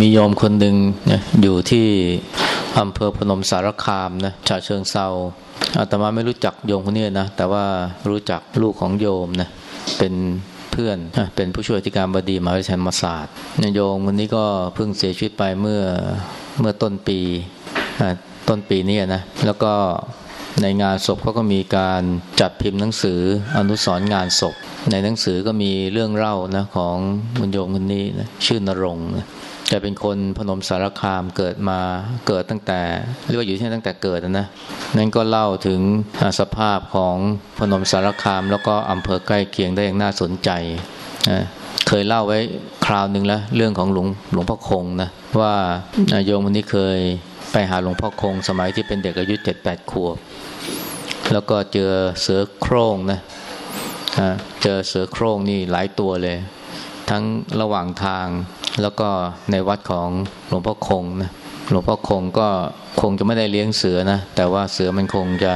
มีโยมคนหนึ่งนะอยู่ที่อำเภอพนมสารคามนะชาเชิงเซาอาตมาไม่รู้จักโยมคนนี้นะแต่ว่ารู้จักลูกของโยมนะเป็นเพื่อนเป็นผู้ช่วยที่การบดีมหาวิทยาลัยธรรมศาสตร์โยมคนนี้ก็เพิ่งเสียชีวิตไปเมื่อเมื่อต้นปีต้นปีนี้นะแล้วก็ ในงานศพเขาก็มีการจัดพิมพ์หนังสืออนุสรงานศพ ในหนังสือก็มีเรื่องเล่านะของบุญโยมคนนี้นะชื่อนรงนะแกเป็นคนพนมสารคามเกิดมาเกิดตั้งแต่เรียกว่าอยู่ที่นั่นตั้งแต่เกิดนะนั่นก็เล่าถึงสภาพของพนมสารคาม แล้วก็อำเภอใกล้เคียงได้อย่างน่าสนใจนะเคยเล่าไว้คราวหนึ่งแล้วเรื่องของหลวงหลวงพ่อคงนะว่าโยมคนนี้เคย ไปหาหลวงพ่อคงสมัยที่เป็นเด็กอายุเจ็ดแปดขวบ แล้วก็เจอเสือโคร่งนะเจอเสือโคร่งนี่หลายตัวเลย ทั้งระหว่างทางแล้วก็ในวัดของหลวงพ่อคงนะหลวงพ่อคงก็คงจะไม่ได้เลี้ยงเสือนะ แต่ว่าเสือมันคงจะ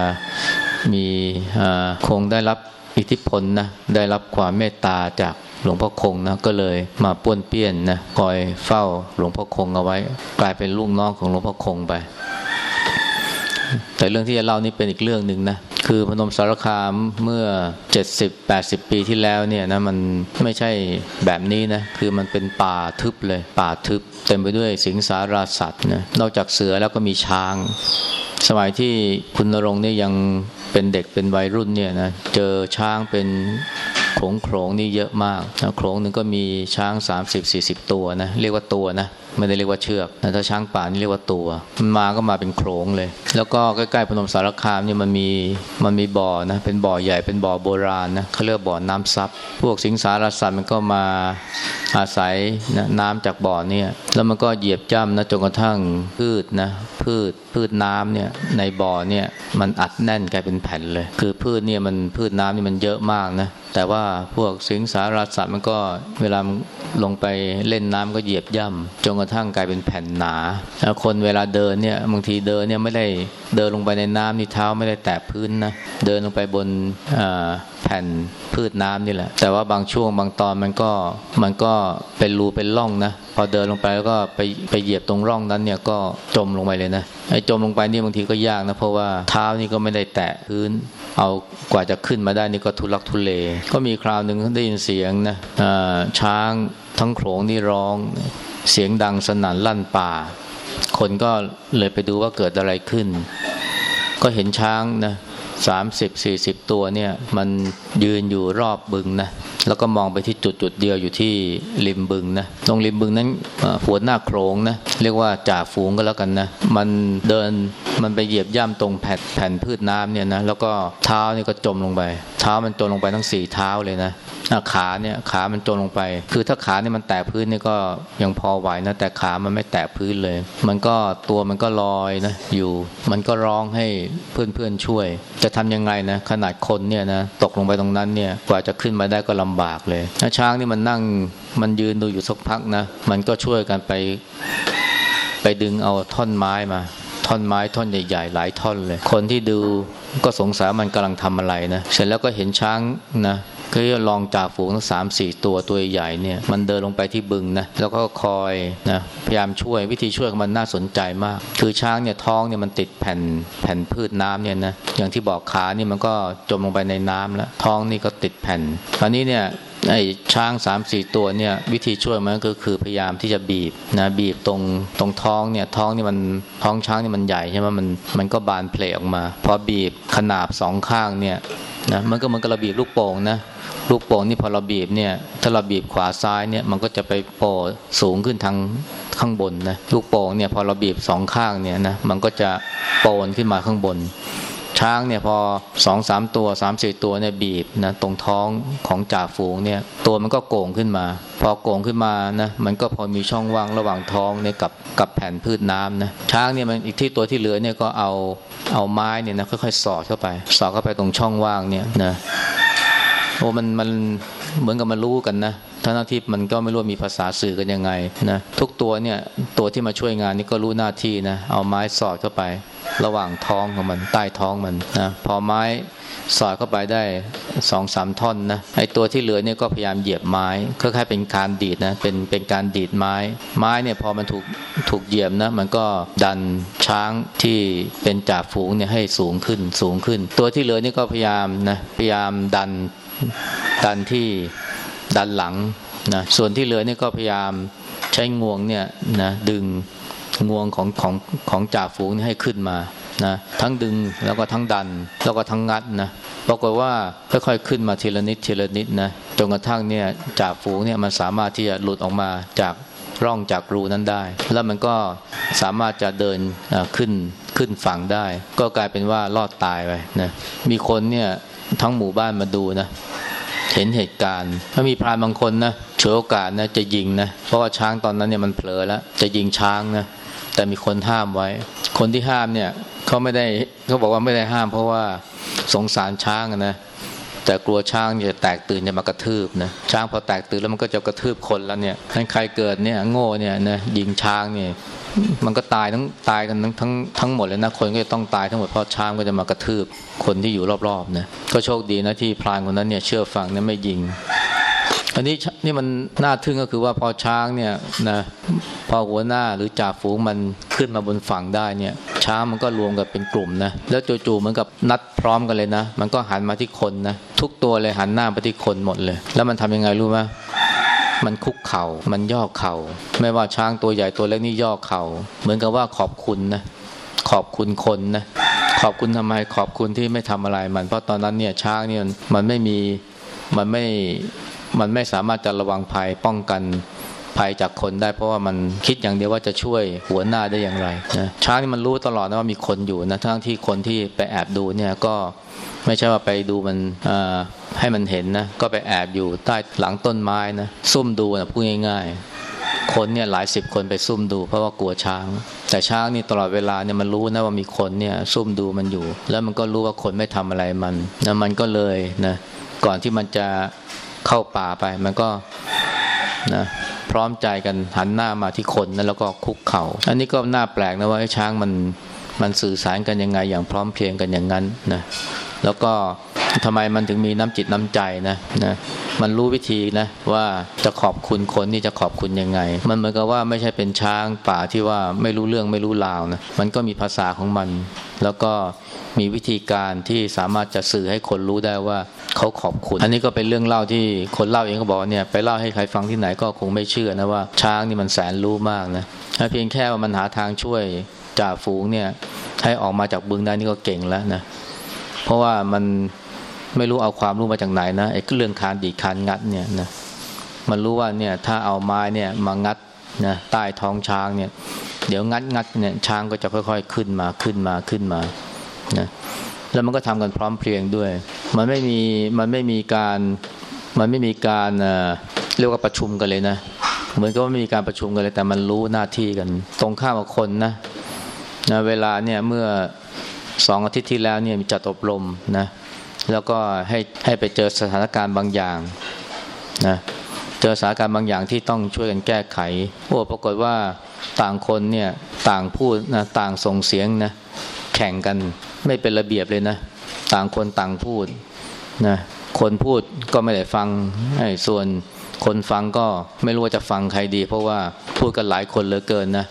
มีคงได้รับอิทธิพลนะได้รับความเมตตาจาก หลวงพ่อคงนะก็เลยมาป้วนเปี้ยนนะคอยเฝ้าหลวงพ่อคงเอาไว้ กลายเป็นลูกน้องของหลวงพ่อคงไป แต่เรื่องที่จะเล่านี่เป็นอีกเรื่องหนึ่งนะคือพนมสารคามเมื่อ 70-80 ปีที่แล้วเนี่ยนะมันไม่ใช่แบบนี้นะคือมันเป็นป่าทึบเลย ป่าทึบ เต็มไปด้วยสิงสาราสัตว์นะนอกจากเสือแล้วก็มีช้าง สมัยที่คุณนรงเนี่ยยังเป็นเด็กเป็นวัยรุ่นเนี่ยนะเจอช้างเป็น โขงโขงนี่เยอะมากนะโขงหนึ่งก็มีช้าง 30-40 ตัวนะเรียกว่าตัวนะไม่ได้เรียกว่าเชือกถ้าช้างป่านี่เรียกว่าตัว มันมาก็มาเป็นโขงเลย แล้วก็ใกล้ๆพนมสารคามเนี่ยมันมีมันมีบ่อนะเป็นบ่อใหญ่เป็นบ่อโบราณนะเขาเรียกบ่อน้ำซับพวกสิงสารสัตว์มันก็มาอาศัยนะน้ำจากบ่อเนี่ยแล้วมันก็เหยียบจ้ำนะจนกระทั่งพืชนะพืชพืชน้ำเนี่ยในบ่อเนี่ยมันอัดแน่นกลายเป็นแผ่นเลย คือพืชเนี่ยมันพืชน้ำนี่มันเยอะมากนะแต่ว่าพวกสิงสารสัตว์มันก็เวลาลงไปเล่นน้ำก็เหยียบย่ำจนกระทั่งกลายเป็นแผ่นหนาแล้วคนเวลาเดินเนี่ยบางทีเดินเนี่ยไม่ได้เดินลงไปในน้ำนี่เท้าไม่ได้แตะพื้นนะเดินลงไปบนแผ่นพืชน้ำนี่แหละ แต่ว่าบางช่วงบางตอนมันก็มันก็เป็นรูเป็นร่องนะพอเดินลงไปแล้วก็ไปไปเหยียบตรงร่องนั้นเนี่ยก็จมลงไปเลยนะไอ้จมลงไปนี่บางทีก็ยากนะเพราะว่าเท้านี่ก็ไม่ได้แตะพื้น เอากว่าจะขึ้นมาได้นี่ก็ทุลักทุเลก็มีคราวหนึ่งได้ยินเสียงนะช้างทั้งโขงนี่ร้อง เสียงดังสนั่นลั่นป่า คนก็เลยไปดูว่าเกิดอะไรขึ้น ก็เห็นช้างนะ สามสิบสี่สิบตัวเนี่ยมันยืนอยู่รอบบึงนะแล้วก็มองไปที่จุดจุดเดียวอยู่ที่ริมบึงนะตรงริมบึงนั้นหัวหน้าโครงนะเรียกว่าจ่าฝูงก็แล้วกันนะมันเดินมันไปเหยียบย่ำตรงแผ่นแผ่นพืชน้ำเนี่ยนะแล้วก็เท้านี่ก็จมลงไป เท้ามันจมลงไปทั้งสี่เท้าเลยนะ ขาเนี่ยขามันจมลงไป คือถ้าขาเนี่ยมันแตะพื้นนี่ก็ยังพอไหวนะแต่ขามันไม่แตะพื้นเลย มันก็ตัวมันก็ลอยนะอยู่ มันก็ร้องให้เพื่อนๆช่วย จะทำยังไงนะขนาดคนเนี่ยนะตกลงไปตรงนั้นเนี่ยกว่าจะขึ้นมาได้ก็ลำบากเลยช้างนี่มันนั่งมันยืนดูอยู่สักพักนะมันก็ช่วยกันไป ไปดึงเอาท่อนไม้มาท่อนไม้ท่อนใหญ่ๆ หลายท่อนเลย คนที่ดูก็สงสัยมันกำลังทำอะไรนะ เสร็จแล้วก็เห็นช้างนะ ก็ลองจากฝูงทั้งสามสี่ตัวตัวใหญ่เนี่ยมันเดินลงไปที่บึงนะแล้วก็คอยนะพยายามช่วยวิธีช่วยของมันน่าสนใจมาก คือช้างเนี่ยท้องเนี่ยมันติดแผ่นแผ่นพืชน้ำเนี่ยนะอย่างที่บอกขานี่มันก็จมลงไปในน้ำแล้วท้องนี่ก็ติดแผ่นคราวนี้เนี่ย ไอ้ช้างสามสี่ตัวเนี่ยวิธีช่วยมันก็คือพยายามที่จะบีบนะบีบตรงตรงท้องเนี่ยท้องนี่มันท้องช้างนี่มันใหญ่ใช่ไหมมันมันก็บานเพลออกมา พอบีบขนาบสองข้างเนี่ยนะมันก็เหมือนกับเราบีบลูกโป่งนะลูกโป่งนี่พอเราบีบเนี่ยถ้าเราบีบขวาซ้ายเนี่ยมันก็จะไปโป่สูงขึ้นทางข้างบนนะลูกโป่งเนี่ยพอเราบีบสองข้างเนี่ยนะมันก็จะโปนขึ้นมาข้างบน ช้างเนี่ยพอสองสามตัวสามสี่ตัวเนี่ยบีบนะตรงท้องของจ่าฝูงเนี่ยตัวมันก็โก่งขึ้นมา พอโก่งขึ้นมานะมันก็พอมีช่องว่างระหว่างท้องเนี่ยกับกับแผ่นพืชน้ำนะช้างเนี่ยมันอีกที่ตัวที่เหลือเนี่ยก็เอาเอาไม้เนี่ยนะค่อยๆสอดเข้าไป สอดเข้าไปตรงช่องว่างเนี่ยนะโอ้มันมันเหมือนกับมันรู้กันนะ ทั้งที่มันก็ไม่รู้มีภาษาสื่อกันยังไงนะทุกตัวเนี่ยตัวที่มาช่วยงานนี่ก็รู้หน้าที่นะเอาไม้สอดเข้าไประหว่างท้องของมันใต้ท้องมันนะพอไม้สอดเข้าไปได้สองสามท่อนนะไอตัวที่เหลือเนี่ยก็พยายามเหยียบไม้ก็แค่เป็นการดีดนะเป็นเป็นการดีดไม้ ไม้เนี่ยพอมันถูกถูกเหยียบนะมันก็ดันช้างที่เป็นจ่าฝูงเนี่ยให้สูงขึ้นสูงขึ้น ตัวที่เหลือนี่ก็พยายามนะพยายามดันดันที่ ดันหลังนะส่วนที่เหลือนี่ก็พยายามใช้งวงเนี่ยนะดึงงวงของของของจ่าฝูงนี่ให้ขึ้นมานะทั้งดึงแล้วก็ทั้งดันแล้วก็ทั้งงัดนะปรากฏว่าค่อยๆขึ้นมาทีละนิดทีละนิดนะจนกระทั่งเนี่ยจ่าฝูงเนี่ยมันสามารถที่จะหลุดออกมาจากร่องจากรูนั้นได้ แล้วมันก็สามารถจะเดินขึ้นขึ้นฝั่งได้ ก็กลายเป็นว่ารอดตายไปนะมีคนเนี่ยทั้งหมู่บ้านมาดูนะ เห็นเหตุการณ์ถ้ามีพรานบางคนนะเฉยโอกาสนะจะยิงนะเพราะว่าช้างตอนนั้นเนี่ยมันเผลอแล้วจะยิงช้างนะแต่มีคนห้ามไว้ คนที่ห้ามเนี่ยเขาไม่ได้เขาบอกว่าไม่ได้ห้าม เพราะว่าสงสารช้างนะแต่กลัวช้างจะแตกตื่นจะมากระทืบนะช้างพอแตกตื่นแล้วมันก็จะกระทืบคนแล้วเนี่ยใครเกิดเนี่ยโง่เนี่ยนะยิงช้างเนี่ย มันก็ตายทั้งตายกันทั้งทั้งทั้งหมดเลยนะคนก็จะต้องตายทั้งหมดเพราะช้างก็จะมากระทืบคนที่อยู่รอบๆนะก็โชคดีนะที่พรานคนนั้นเนี่ยเชื่อฟังเนี่ยไม่ยิง อันนี้นี่มันน่าทึ่งก็คือว่าพอช้างเนี่ยนะพอหัวหน้าหรือจ่าฝูงมันขึ้นมาบนฝั่งได้เนี่ย ช้างมันก็รวมกันเป็นกลุ่มนะแล้วจู่ๆเหมือนกับนัดพร้อมกันเลยนะ มันก็หันมาที่คนนะทุกตัวเลยหันหน้าไปที่คนหมดเลย แล้วมันทำยังไงรู้ไหม มันคุกเขา่ามันย่อเขา่าไม่ว่าช้างตัวใหญ่ตัวเล็กนี่ย่อเขา่าเหมือนกับว่าขอบคุณนะขอบคุณคนนะขอบคุณทำไมขอบคุณที่ไม่ทำอะไรมัน เพราะตอนนั้นเนี่ยช้างเนี่ยมันไม่มีมันไม่มันไม่สามารถจะระวังภัยป้องกันภัยจากคนได้เพราะว่ามันคิดอย่างเดียวว่าจะช่วยหัวหน้าได้อย่างไรนะช้างนี่มันรู้ตลอดนะว่ามีคนอยู่นะทั้งที่คนที่ไปแอบดูเนี่ยก็ ไม่ใช่ว่าไปดูมันให้มันเห็นนะ ก็ไปแอบอยู่ใต้หลังต้นไม้นะ ซุ่มดูนะพูดง่าย ๆ คนเนี่ยหลายสิบคนไปซุ่มดู เพราะว่ากลัวช้าง แต่ช้างนี่ตลอดเวลาเนี่ยมันรู้นะว่ามีคนเนี่ยซุ่มดูมันอยู่ แล้วมันก็รู้ว่าคนไม่ทำอะไรมันนะมันก็เลยนะก่อนที่มันจะเข้าป่าไป มันก็นะพร้อมใจกันหันหน้ามาที่คนนะแล้วก็คุกเขา่าอันนี้ก็น่าแปลกนะว่าช้างมันมันสื่อสารกันยังไงอย่างพร้อมเพรียงกันอย่างนั้นนะ แล้วก็ทำไมมันถึงมีน้ำจิตน้ำใจนะนะมันรู้วิธีนะว่าจะขอบคุณคนนี่จะขอบคุณยังไง มันเหมือนกับว่าไม่ใช่เป็นช้างป่าที่ว่าไม่รู้เรื่องไม่รู้ราวนะมันก็มีภาษาของมัน แล้วก็มีวิธีการที่สามารถจะสื่อให้คนรู้ได้ว่าเขาขอบคุณ อันนี้ก็เป็นเรื่องเล่าที่คนเล่าเองก็บอกเนี่ยไปเล่าให้ใครฟังที่ไหนก็คงไม่เชื่อนะว่าช้างนี่มันแสนรู้มากนะเพียงแค่ว่ามันหาทางช่วยจ่าฝูงเนี่ยให้ออกมาจากบึงได้นี่ก็เก่งแล้วนะ เพราะว่ามันไม่รู้เอาความรู้มาจากไหนนะไอ้เรื่องคานดีคานงัดเนี่ยนะมันรู้ว่าเนี่ยถ้าเอาไม้เนี่ยมางัดนะใต้ท้องช้างเนี่ย เดี๋ยวงัดงัดเนี่ยช้างก็จะค่อยๆขึ้นมาขึ้นมาขึ้นมานะแล้วมันก็ทำกันพร้อมเพรียงด้วย มันไม่มีมันไม่มีการมันไม่มีการเรียกว่าประชุมกันเลยนะ เหมือนกับว่าไม่มีการประชุมกันเลยแต่มันรู้หน้าที่กัน ตรงข้ามกับคนนะนะเวลาเนี่ยเมื่อ สองอาทิตย์ที่แล้วเนี่ยมีจัดอบรมนะแล้วก็ให้ให้ไปเจอสถานการณ์บางอย่างนะเจอสถานการณ์บางอย่างที่ต้องช่วยกันแก้ไขโอ้ปรากฏว่าต่างคนเนี่ยต่างพูดนะต่างส่งเสียงนะแข่งกันไม่เป็นระเบียบเลยนะ ต่างคนต่างพูดนะคนพูดก็ไม่ได้ฟังไอ้ส่วนคนฟังก็ไม่รู้ว่าจะฟังใครดี เพราะว่าพูดกันหลายคนเหลือเกินนะ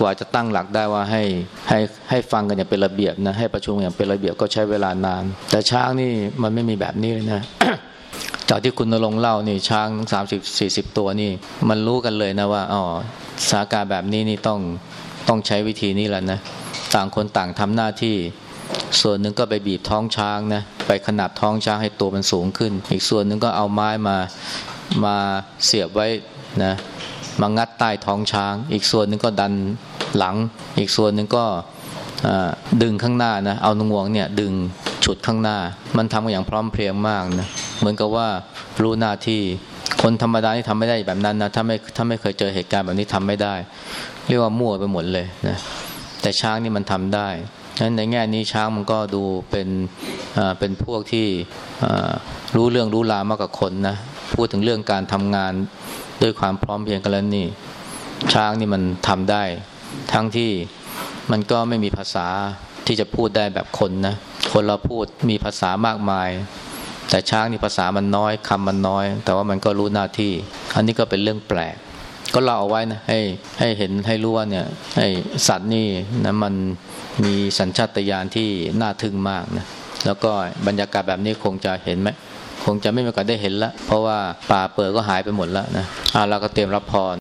กว่าจะตั้งหลักได้ว่าให้ให้ให้ฟังกันอย่างเป็นระเบียบนะให้ประชุมอย่างเป็นระเบียบก็ใช้เวลานาน แต่ช้างนี่มันไม่มีแบบนี้เลยนะจากที่คุณนรงเล่านี่ช้างสามสิบสี่สิบตัวนี่ มันรู้กันเลยนะว่าอ๋อสาการแบบนี้นี่ต้องต้องใช้วิธีนี้แหละนะต่างคนต่างทำหน้าที่ ส่วนหนึ่งก็ไปบีบท้องช้างนะไปขนาบท้องช้างให้ตัวมันสูงขึ้น อีกส่วนหนึ่งก็เอาไม้มามาเสียบไว้นะ มางัดใต้ท้องช้าง อีกส่วนหนึ่งก็ดันหลัง อีกส่วนหนึ่งก็ดึงข้างหน้านะเอานงวงเนี่ยดึงฉุดข้างหน้า มันทำกันอย่างพร้อมเพรียงมากนะเหมือนกับว่ารู้หน้าที่คนธรรมดาที่ทำไม่ได้แบบนั้นนะถ้าไม่ถ้าไม่เคยเจอเหตุการณ์แบบนี้ทำไม่ได้ เรียกว่ามั่วไปหมดเลยนะแต่ช้างนี่มันทำได้นั้นในแง่นี้ช้างมันก็ดูเป็นเป็นพวกที่รู้เรื่องรู้ราวมากกว่าคนนะ พูดถึงเรื่องการทำงานด้วยความพร้อมเพียงกันแล้วนี่ ช้างนี่มันทำได้ ทั้งที่มันก็ไม่มีภาษาที่จะพูดได้แบบคนนะ คนเราพูดมีภาษามากมาย แต่ช้างนี่ภาษามันน้อยคำมันน้อย แต่ว่ามันก็รู้หน้าที่ อันนี้ก็เป็นเรื่องแปลก ก็เล่าเอาไว้นะให้ให้เห็นให้รู้ว่าเนี่ยให้สัตว์นี่นะมันมีสัญชาตญาณที่น่าทึ่งมากนะแล้วก็บรรยากาศแบบนี้คงจะเห็นไหม คงจะไม่มีโอกาสได้เห็นละเพราะว่าป่าเปิดก็หายไปหมดแล้วนะอ่าเราก็เตรียมรับพร